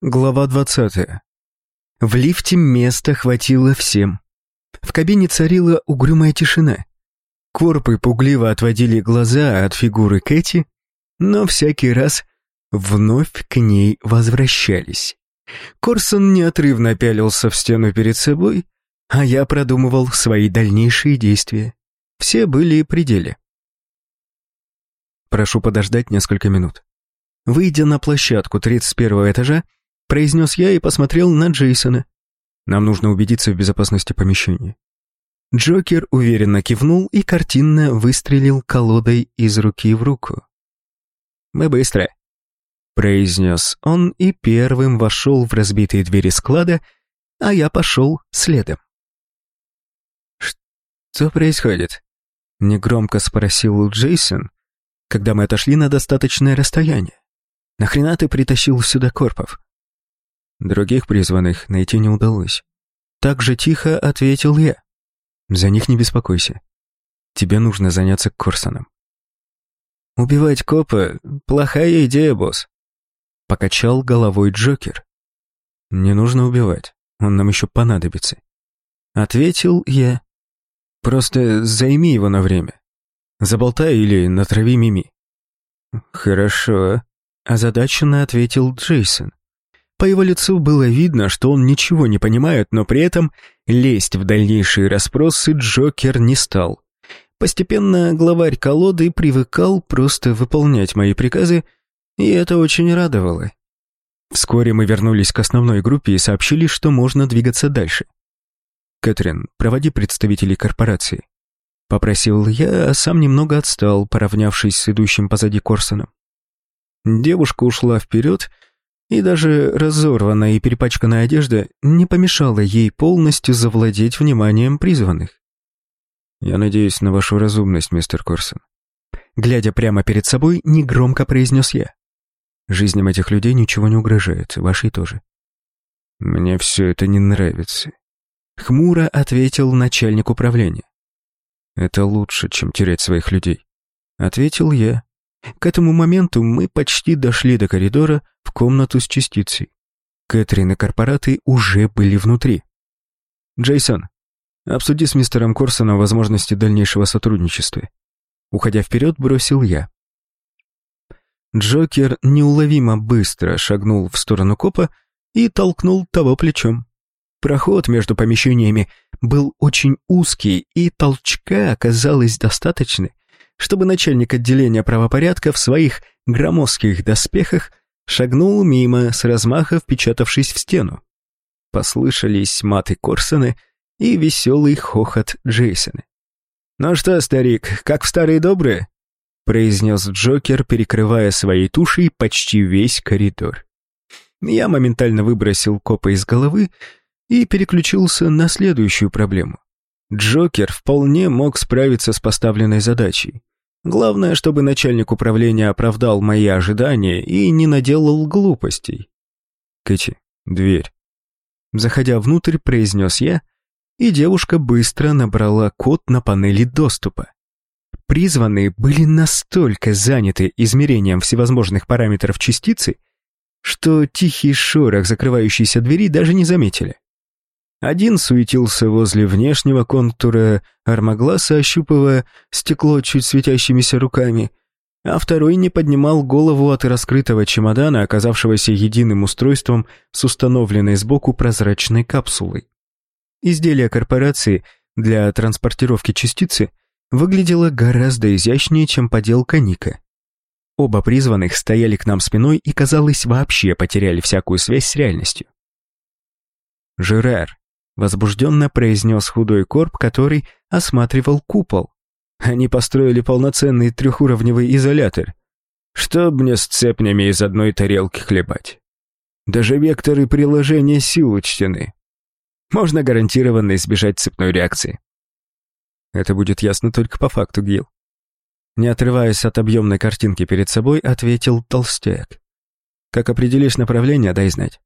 Глава 20. В лифте места хватило всем. В кабине царила угрюмая тишина. Корпы пугливо отводили глаза от фигуры Кэти, но всякий раз вновь к ней возвращались. Корсон неотрывно пялился в стену перед собой, а я продумывал свои дальнейшие действия. Все были при деле. Прошу подождать несколько минут. Выйдя на площадку 31 этажа, произнес я и посмотрел на Джейсона. Нам нужно убедиться в безопасности помещения. Джокер уверенно кивнул и картинно выстрелил колодой из руки в руку. «Мы быстро», — произнес он и первым вошел в разбитые двери склада, а я пошел следом. «Что происходит?» — негромко спросил Джейсон, когда мы отошли на достаточное расстояние. «Нахрена ты притащил сюда корпов?» Других призванных найти не удалось. Так же тихо ответил я. За них не беспокойся. Тебе нужно заняться Корсоном. Убивать копа — плохая идея, босс. Покачал головой Джокер. Не нужно убивать, он нам еще понадобится. Ответил я. Просто займи его на время. Заболтай или натрави Мими. Хорошо, озадаченно ответил Джейсон. По его лицу было видно, что он ничего не понимает, но при этом лезть в дальнейшие расспросы Джокер не стал. Постепенно главарь колоды привыкал просто выполнять мои приказы, и это очень радовало. Вскоре мы вернулись к основной группе и сообщили, что можно двигаться дальше. «Кэтрин, проводи представителей корпорации», — попросил я, а сам немного отстал, поравнявшись с идущим позади Корсоном. Девушка ушла вперед, — и даже разорванная и перепачканная одежда не помешала ей полностью завладеть вниманием призванных. «Я надеюсь на вашу разумность, мистер Корсон». Глядя прямо перед собой, негромко произнес я. «Жизням этих людей ничего не угрожает, вашей тоже». «Мне все это не нравится», — хмуро ответил начальник управления. «Это лучше, чем терять своих людей», — ответил я, к этому моменту мы почти дошли до коридора в комнату с частицей. Кэтрин и корпораты уже были внутри. «Джейсон, обсуди с мистером Корсоном возможности дальнейшего сотрудничества». Уходя вперед, бросил я. Джокер неуловимо быстро шагнул в сторону копа и толкнул того плечом. Проход между помещениями был очень узкий, и толчка оказалось достаточно, чтобы начальник отделения правопорядка в своих громоздких доспехах шагнул мимо, с размаха впечатавшись в стену. Послышались маты Корсона и веселый хохот Джейсона. «Ну что, старик, как в старые добрые?» произнес Джокер, перекрывая своей тушей почти весь коридор. Я моментально выбросил копа из головы и переключился на следующую проблему. Джокер вполне мог справиться с поставленной задачей. Главное, чтобы начальник управления оправдал мои ожидания и не наделал глупостей. Кэти, дверь. Заходя внутрь, произнес я, и девушка быстро набрала код на панели доступа. Призванные были настолько заняты измерением всевозможных параметров частицы, что тихий шорох закрывающейся двери даже не заметили. Один суетился возле внешнего контура армогласа, ощупывая стекло чуть светящимися руками, а второй не поднимал голову от раскрытого чемодана, оказавшегося единым устройством с установленной сбоку прозрачной капсулой. Изделие корпорации для транспортировки частицы выглядело гораздо изящнее, чем поделка Ника. Оба призванных стояли к нам спиной и, казалось, вообще потеряли всякую связь с реальностью. «Жерар», возбужденно произнес худой корп, который осматривал купол. Они построили полноценный трехуровневый изолятор. Чтоб мне с цепнями из одной тарелки хлебать. Даже векторы приложения сил учтены. Можно гарантированно избежать цепной реакции. Это будет ясно только по факту, Гил. Не отрываясь от объемной картинки перед собой, ответил толстяк. Как определишь направление, дай знать.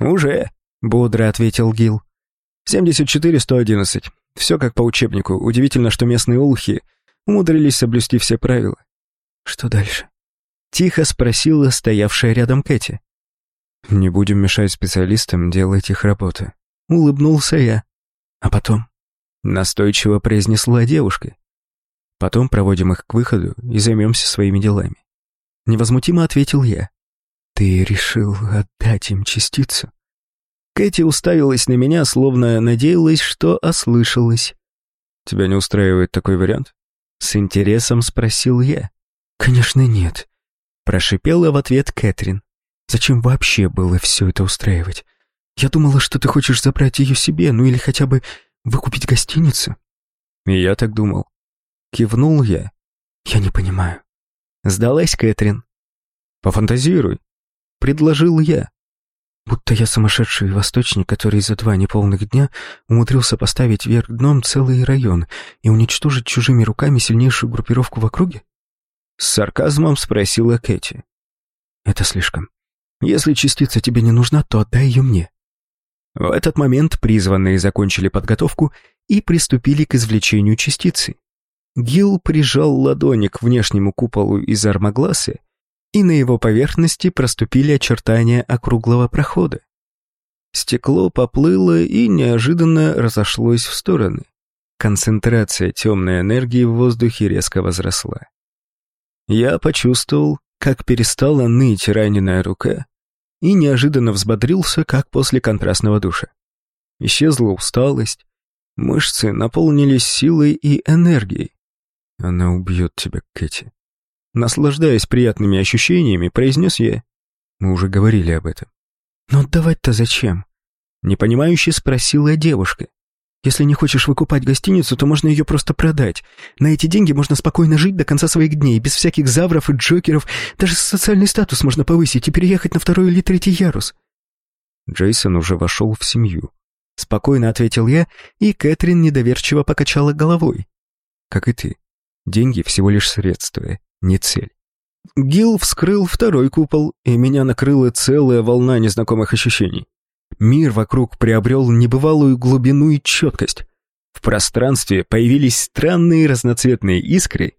Уже, бодро ответил Гил. 74-111. Все как по учебнику. Удивительно, что местные улхи умудрились соблюсти все правила. Что дальше? Тихо спросила стоявшая рядом Кэти. Не будем мешать специалистам делать их работу. Улыбнулся я. А потом? Настойчиво произнесла девушка. Потом проводим их к выходу и займемся своими делами. Невозмутимо ответил я. Ты решил отдать им частицу? Кэти уставилась на меня, словно надеялась, что ослышалась. «Тебя не устраивает такой вариант?» С интересом спросил я. «Конечно нет», — прошипела в ответ Кэтрин. «Зачем вообще было все это устраивать? Я думала, что ты хочешь забрать ее себе, ну или хотя бы выкупить гостиницу». И я так думал. Кивнул я. «Я не понимаю». Сдалась Кэтрин. «Пофантазируй», — предложил я. Будто я сумасшедший восточник, который за два неполных дня умудрился поставить вверх дном целый район и уничтожить чужими руками сильнейшую группировку в округе? С сарказмом спросила Кэти. Это слишком. Если частица тебе не нужна, то отдай ее мне. В этот момент призванные закончили подготовку и приступили к извлечению частицы. Гил прижал ладони к внешнему куполу из армогласы и на его поверхности проступили очертания округлого прохода. Стекло поплыло и неожиданно разошлось в стороны. Концентрация темной энергии в воздухе резко возросла. Я почувствовал, как перестала ныть раненая рука, и неожиданно взбодрился, как после контрастного душа. Исчезла усталость, мышцы наполнились силой и энергией. Она убьет тебя, Кэти. Наслаждаясь приятными ощущениями, произнес я. Мы уже говорили об этом. Но отдавать-то зачем? Непонимающе спросила девушка. Если не хочешь выкупать гостиницу, то можно ее просто продать. На эти деньги можно спокойно жить до конца своих дней, без всяких завров и джокеров. Даже социальный статус можно повысить и переехать на второй или третий ярус. Джейсон уже вошел в семью. Спокойно ответил я, и Кэтрин недоверчиво покачала головой. Как и ты. Деньги всего лишь средства не цель. Гил вскрыл второй купол, и меня накрыла целая волна незнакомых ощущений. Мир вокруг приобрел небывалую глубину и четкость. В пространстве появились странные разноцветные искры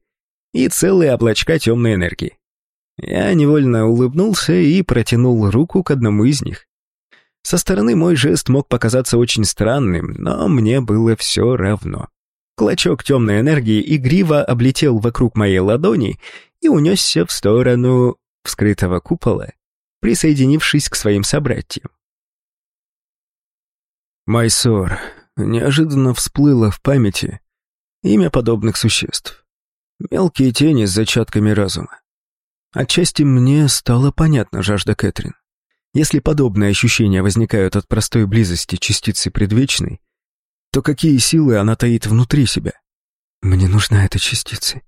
и целые облачка темной энергии. Я невольно улыбнулся и протянул руку к одному из них. Со стороны мой жест мог показаться очень странным, но мне было все равно. Клочок темной энергии игриво облетел вокруг моей ладони и унесся в сторону вскрытого купола, присоединившись к своим собратьям. Майсор неожиданно всплыло в памяти имя подобных существ. Мелкие тени с зачатками разума. Отчасти мне стало понятна жажда Кэтрин. Если подобные ощущения возникают от простой близости частицы предвечной, то какие силы она таит внутри себя? Мне нужна эта частица.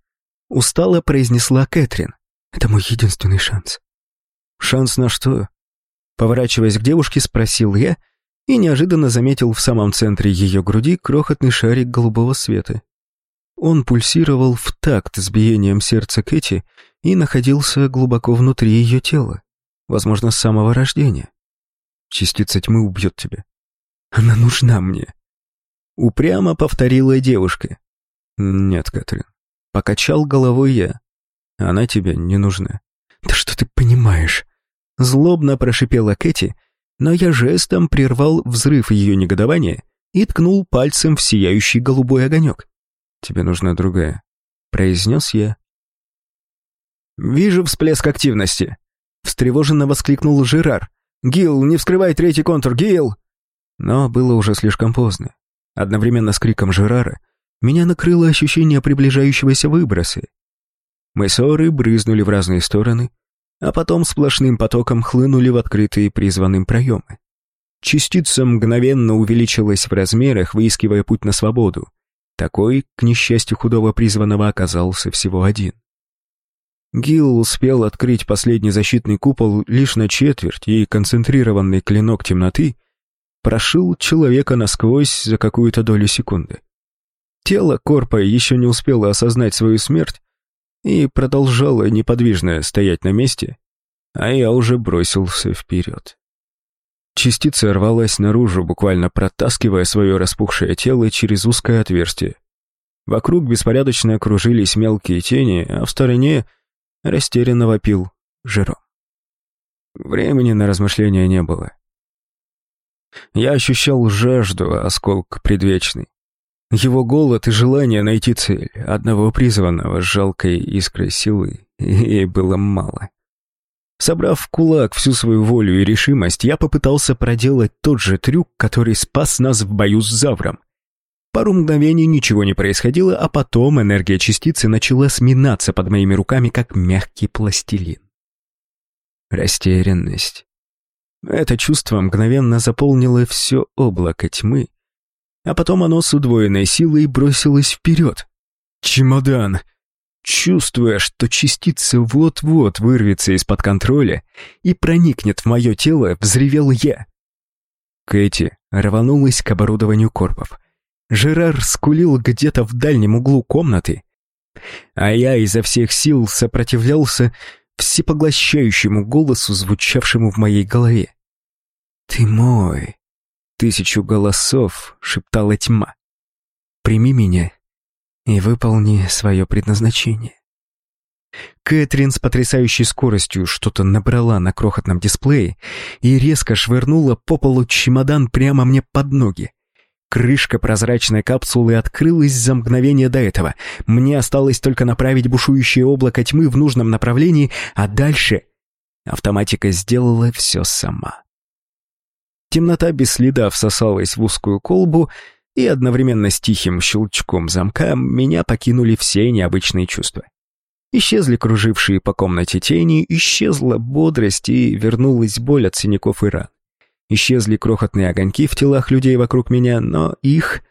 Устало произнесла Кэтрин. Это мой единственный шанс. Шанс на что? Поворачиваясь к девушке, спросил я и неожиданно заметил в самом центре ее груди крохотный шарик голубого света. Он пульсировал в такт с биением сердца Кэти и находился глубоко внутри ее тела, возможно, с самого рождения. Частица тьмы убьет тебя. Она нужна мне. Упрямо повторила девушка. «Нет, Кэтрин». Покачал головой я. «Она тебе не нужна». «Да что ты понимаешь?» Злобно прошипела Кэти, но я жестом прервал взрыв ее негодования и ткнул пальцем в сияющий голубой огонек. «Тебе нужна другая», — произнес я. «Вижу всплеск активности», — встревоженно воскликнул Жерар. «Гил, не вскрывай третий контур, Гил!» Но было уже слишком поздно. Одновременно с криком Жерара меня накрыло ощущение приближающегося выброса. Мы ссоры брызнули в разные стороны, а потом сплошным потоком хлынули в открытые призванным проемы. Частица мгновенно увеличилась в размерах, выискивая путь на свободу. Такой, к несчастью худого призванного, оказался всего один. Гил успел открыть последний защитный купол лишь на четверть, и концентрированный клинок темноты прошил человека насквозь за какую-то долю секунды. Тело Корпа еще не успело осознать свою смерть и продолжало неподвижно стоять на месте, а я уже бросился вперед. Частица рвалась наружу, буквально протаскивая свое распухшее тело через узкое отверстие. Вокруг беспорядочно окружились мелкие тени, а в стороне растерянно вопил Жером. Времени на размышления не было. Я ощущал жажду, осколк предвечный. Его голод и желание найти цель, одного призванного с жалкой искрой силы, ей было мало. Собрав в кулак всю свою волю и решимость, я попытался проделать тот же трюк, который спас нас в бою с Завром. Пару мгновений ничего не происходило, а потом энергия частицы начала сминаться под моими руками, как мягкий пластилин. Растерянность. Это чувство мгновенно заполнило все облако тьмы, а потом оно с удвоенной силой бросилось вперед. «Чемодан!» Чувствуя, что частица вот-вот вырвется из-под контроля и проникнет в мое тело, взревел я. Кэти рванулась к оборудованию корпов. Жерар скулил где-то в дальнем углу комнаты, а я изо всех сил сопротивлялся всепоглощающему голосу, звучавшему в моей голове. «Ты мой!» — тысячу голосов шептала тьма. «Прими меня и выполни свое предназначение. Кэтрин с потрясающей скоростью что-то набрала на крохотном дисплее и резко швырнула по полу чемодан прямо мне под ноги. Крышка прозрачной капсулы открылась за мгновение до этого. Мне осталось только направить бушующее облако тьмы в нужном направлении, а дальше автоматика сделала все сама. Темнота без следа всосалась в узкую колбу, и одновременно с тихим щелчком замка меня покинули все необычные чувства. Исчезли кружившие по комнате тени, исчезла бодрость и вернулась боль от синяков и ран. Исчезли крохотные огоньки в телах людей вокруг меня, но их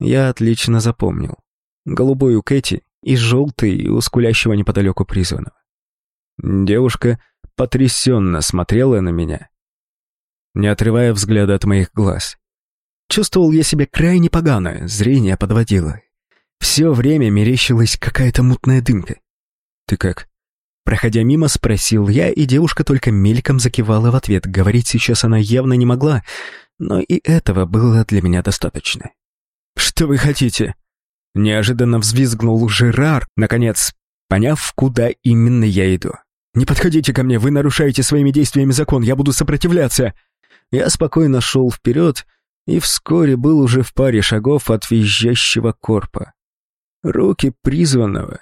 я отлично запомнил. Голубой у Кэти и желтый у скулящего неподалеку призванного. Девушка потрясенно смотрела на меня, не отрывая взгляда от моих глаз. Чувствовал я себя крайне погано, зрение подводило. Все время мерещилась какая-то мутная дымка. «Ты как?» Проходя мимо, спросил я, и девушка только мельком закивала в ответ. Говорить сейчас она явно не могла, но и этого было для меня достаточно. «Что вы хотите?» Неожиданно взвизгнул Жерар, наконец, поняв, куда именно я иду. «Не подходите ко мне, вы нарушаете своими действиями закон, я буду сопротивляться!» Я спокойно шел вперед, и вскоре был уже в паре шагов от визжащего корпа. Руки призванного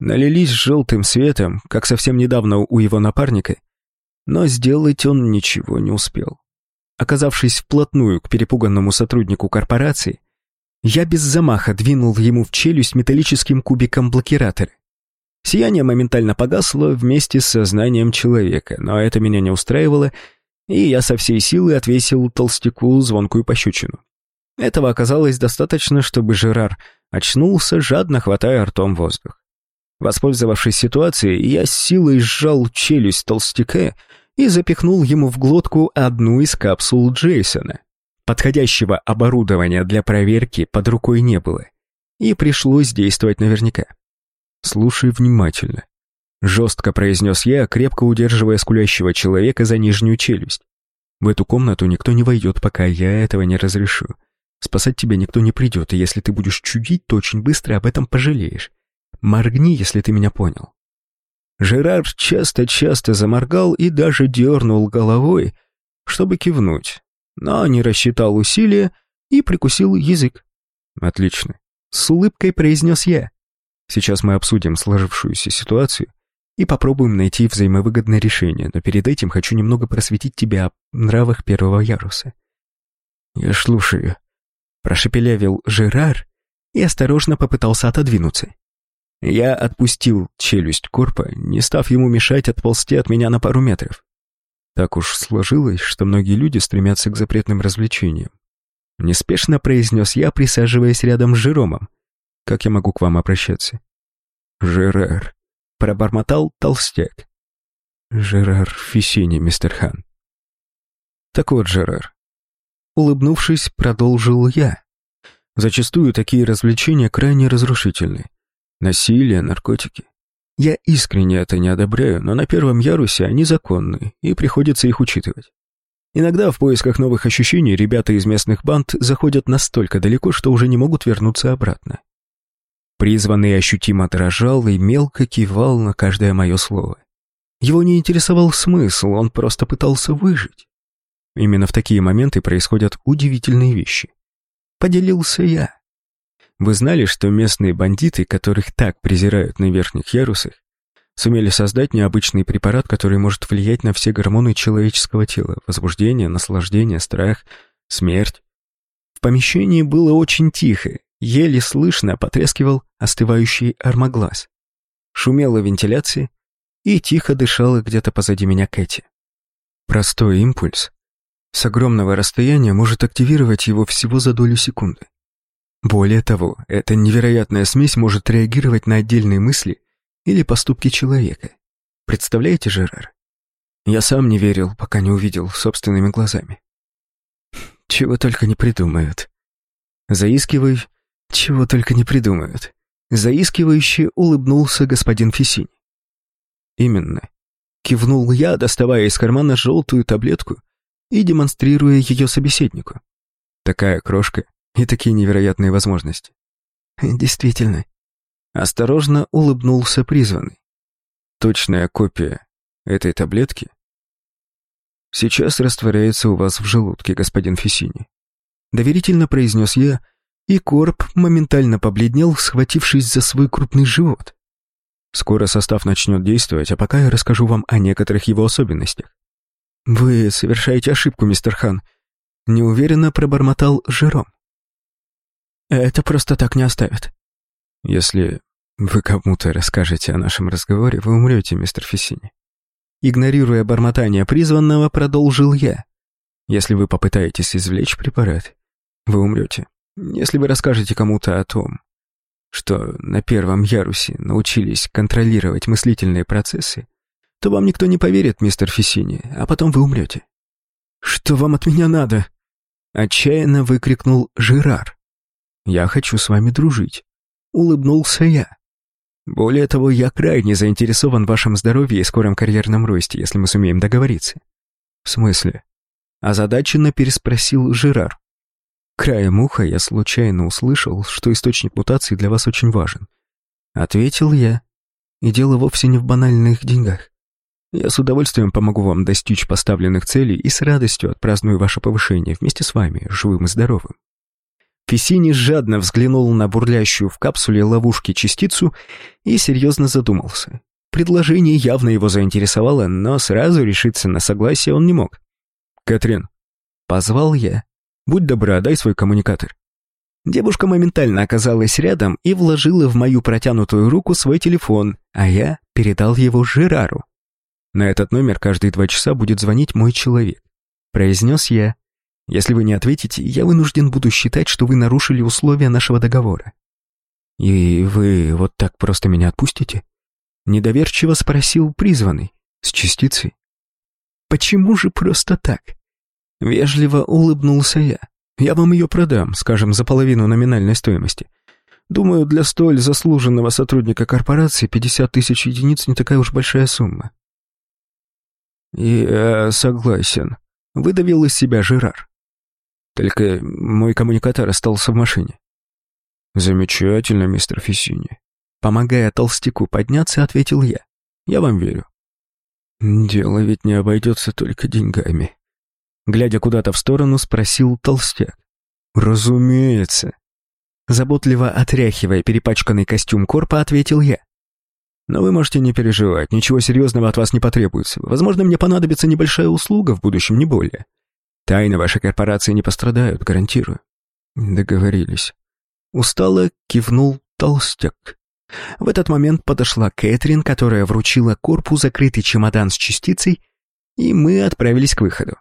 налились желтым светом, как совсем недавно у его напарника, но сделать он ничего не успел. Оказавшись вплотную к перепуганному сотруднику корпорации, я без замаха двинул ему в челюсть металлическим кубиком блокиратора. Сияние моментально погасло вместе с сознанием человека, но это меня не устраивало, и я со всей силы отвесил толстяку звонкую пощечину. Этого оказалось достаточно, чтобы Жерар очнулся, жадно хватая ртом воздух. Воспользовавшись ситуацией, я с силой сжал челюсть толстяка и запихнул ему в глотку одну из капсул Джейсона. Подходящего оборудования для проверки под рукой не было, и пришлось действовать наверняка. «Слушай внимательно», Жестко произнес я, крепко удерживая скулящего человека за нижнюю челюсть. В эту комнату никто не войдет, пока я этого не разрешу. Спасать тебя никто не придет, и если ты будешь чудить, то очень быстро об этом пожалеешь. Моргни, если ты меня понял. Жерар часто-часто заморгал и даже дернул головой, чтобы кивнуть, но не рассчитал усилия и прикусил язык. «Отлично», — с улыбкой произнес я. «Сейчас мы обсудим сложившуюся ситуацию и попробуем найти взаимовыгодное решение, но перед этим хочу немного просветить тебя о нравах первого яруса». «Я слушаю», — прошепелявил Жерар и осторожно попытался отодвинуться. Я отпустил челюсть Корпа, не став ему мешать отползти от меня на пару метров. Так уж сложилось, что многие люди стремятся к запретным развлечениям. Неспешно произнес я, присаживаясь рядом с Жеромом. «Как я могу к вам обращаться?» «Жерар», пробормотал толстяк. «Жерар Фисини, мистер Хан». «Так вот, Жерар». Улыбнувшись, продолжил я. Зачастую такие развлечения крайне разрушительны. Насилие, наркотики. Я искренне это не одобряю, но на первом ярусе они законны, и приходится их учитывать. Иногда в поисках новых ощущений ребята из местных банд заходят настолько далеко, что уже не могут вернуться обратно. Призванный ощутимо дрожал и мелко кивал на каждое мое слово. Его не интересовал смысл, он просто пытался выжить. Именно в такие моменты происходят удивительные вещи. Поделился я. Вы знали, что местные бандиты, которых так презирают на верхних ярусах, сумели создать необычный препарат, который может влиять на все гормоны человеческого тела, возбуждение, наслаждение, страх, смерть. В помещении было очень тихо, еле слышно потрескивал остывающий армоглаз. Шумела вентиляция, и тихо дышала где-то позади меня Кэти. Простой импульс с огромного расстояния может активировать его всего за долю секунды. Более того, эта невероятная смесь может реагировать на отдельные мысли или поступки человека. Представляете, Жерар? Я сам не верил, пока не увидел собственными глазами. Чего только не придумают. Заискивай, чего только не придумают. Заискивающе улыбнулся господин Фисинь. Именно. Кивнул я, доставая из кармана желтую таблетку и демонстрируя ее собеседнику. Такая крошка и такие невероятные возможности. Действительно, Осторожно улыбнулся призванный. Точная копия этой таблетки сейчас растворяется у вас в желудке, господин Фессини. Доверительно произнес я, и Корп моментально побледнел, схватившись за свой крупный живот. Скоро состав начнет действовать, а пока я расскажу вам о некоторых его особенностях. Вы совершаете ошибку, мистер Хан. Неуверенно пробормотал Жером. Это просто так не оставят. Если вы кому-то расскажете о нашем разговоре, вы умрете, мистер Фессини. Игнорируя бормотание призванного, продолжил я. Если вы попытаетесь извлечь препарат, вы умрете. Если вы расскажете кому-то о том, что на первом ярусе научились контролировать мыслительные процессы, то вам никто не поверит, мистер Фессини, а потом вы умрете. «Что вам от меня надо?» Отчаянно выкрикнул Жерар. «Я хочу с вами дружить улыбнулся я. Более того, я крайне заинтересован в вашем здоровье и скором карьерном росте, если мы сумеем договориться. В смысле? Озадаченно переспросил Жерар. Краем уха я случайно услышал, что источник мутации для вас очень важен. Ответил я. И дело вовсе не в банальных деньгах. Я с удовольствием помогу вам достичь поставленных целей и с радостью отпраздную ваше повышение вместе с вами, живым и здоровым. Фессини жадно взглянул на бурлящую в капсуле ловушки частицу и серьезно задумался. Предложение явно его заинтересовало, но сразу решиться на согласие он не мог. «Кэтрин», — позвал я, — «будь добра, дай свой коммуникатор». Девушка моментально оказалась рядом и вложила в мою протянутую руку свой телефон, а я передал его Жерару. «На этот номер каждые два часа будет звонить мой человек», — произнес я, если вы не ответите, я вынужден буду считать, что вы нарушили условия нашего договора. И вы вот так просто меня отпустите? Недоверчиво спросил призванный, с частицей. Почему же просто так? Вежливо улыбнулся я. Я вам ее продам, скажем, за половину номинальной стоимости. Думаю, для столь заслуженного сотрудника корпорации 50 тысяч единиц не такая уж большая сумма. Я согласен. Выдавил из себя Жерар. Только мой коммуникатор остался в машине. Замечательно, мистер Фессини. Помогая толстяку подняться, ответил я. Я вам верю. Дело ведь не обойдется только деньгами. Глядя куда-то в сторону, спросил толстяк. Разумеется. Заботливо отряхивая перепачканный костюм корпа, ответил я. Но вы можете не переживать, ничего серьезного от вас не потребуется. Возможно, мне понадобится небольшая услуга в будущем, не более. Тайны вашей корпорации не пострадают, гарантирую. Договорились. Устало кивнул толстяк. В этот момент подошла Кэтрин, которая вручила корпу закрытый чемодан с частицей, и мы отправились к выходу.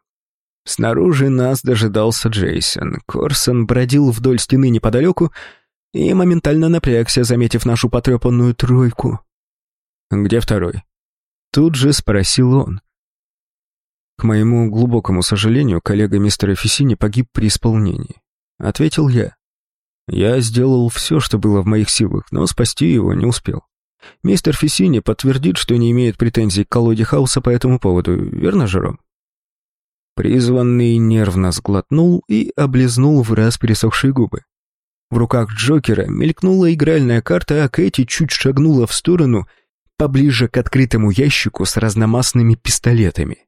Снаружи нас дожидался Джейсон. Корсон бродил вдоль стены неподалеку и моментально напрягся, заметив нашу потрепанную тройку. «Где второй?» Тут же спросил он. К моему глубокому сожалению, коллега мистера Фессини погиб при исполнении. Ответил я. Я сделал все, что было в моих силах, но спасти его не успел. Мистер Фессини подтвердит, что не имеет претензий к колоде хаоса по этому поводу, верно, Жером? Призванный нервно сглотнул и облизнул в раз пересохшие губы. В руках Джокера мелькнула игральная карта, а Кэти чуть шагнула в сторону поближе к открытому ящику с разномастными пистолетами.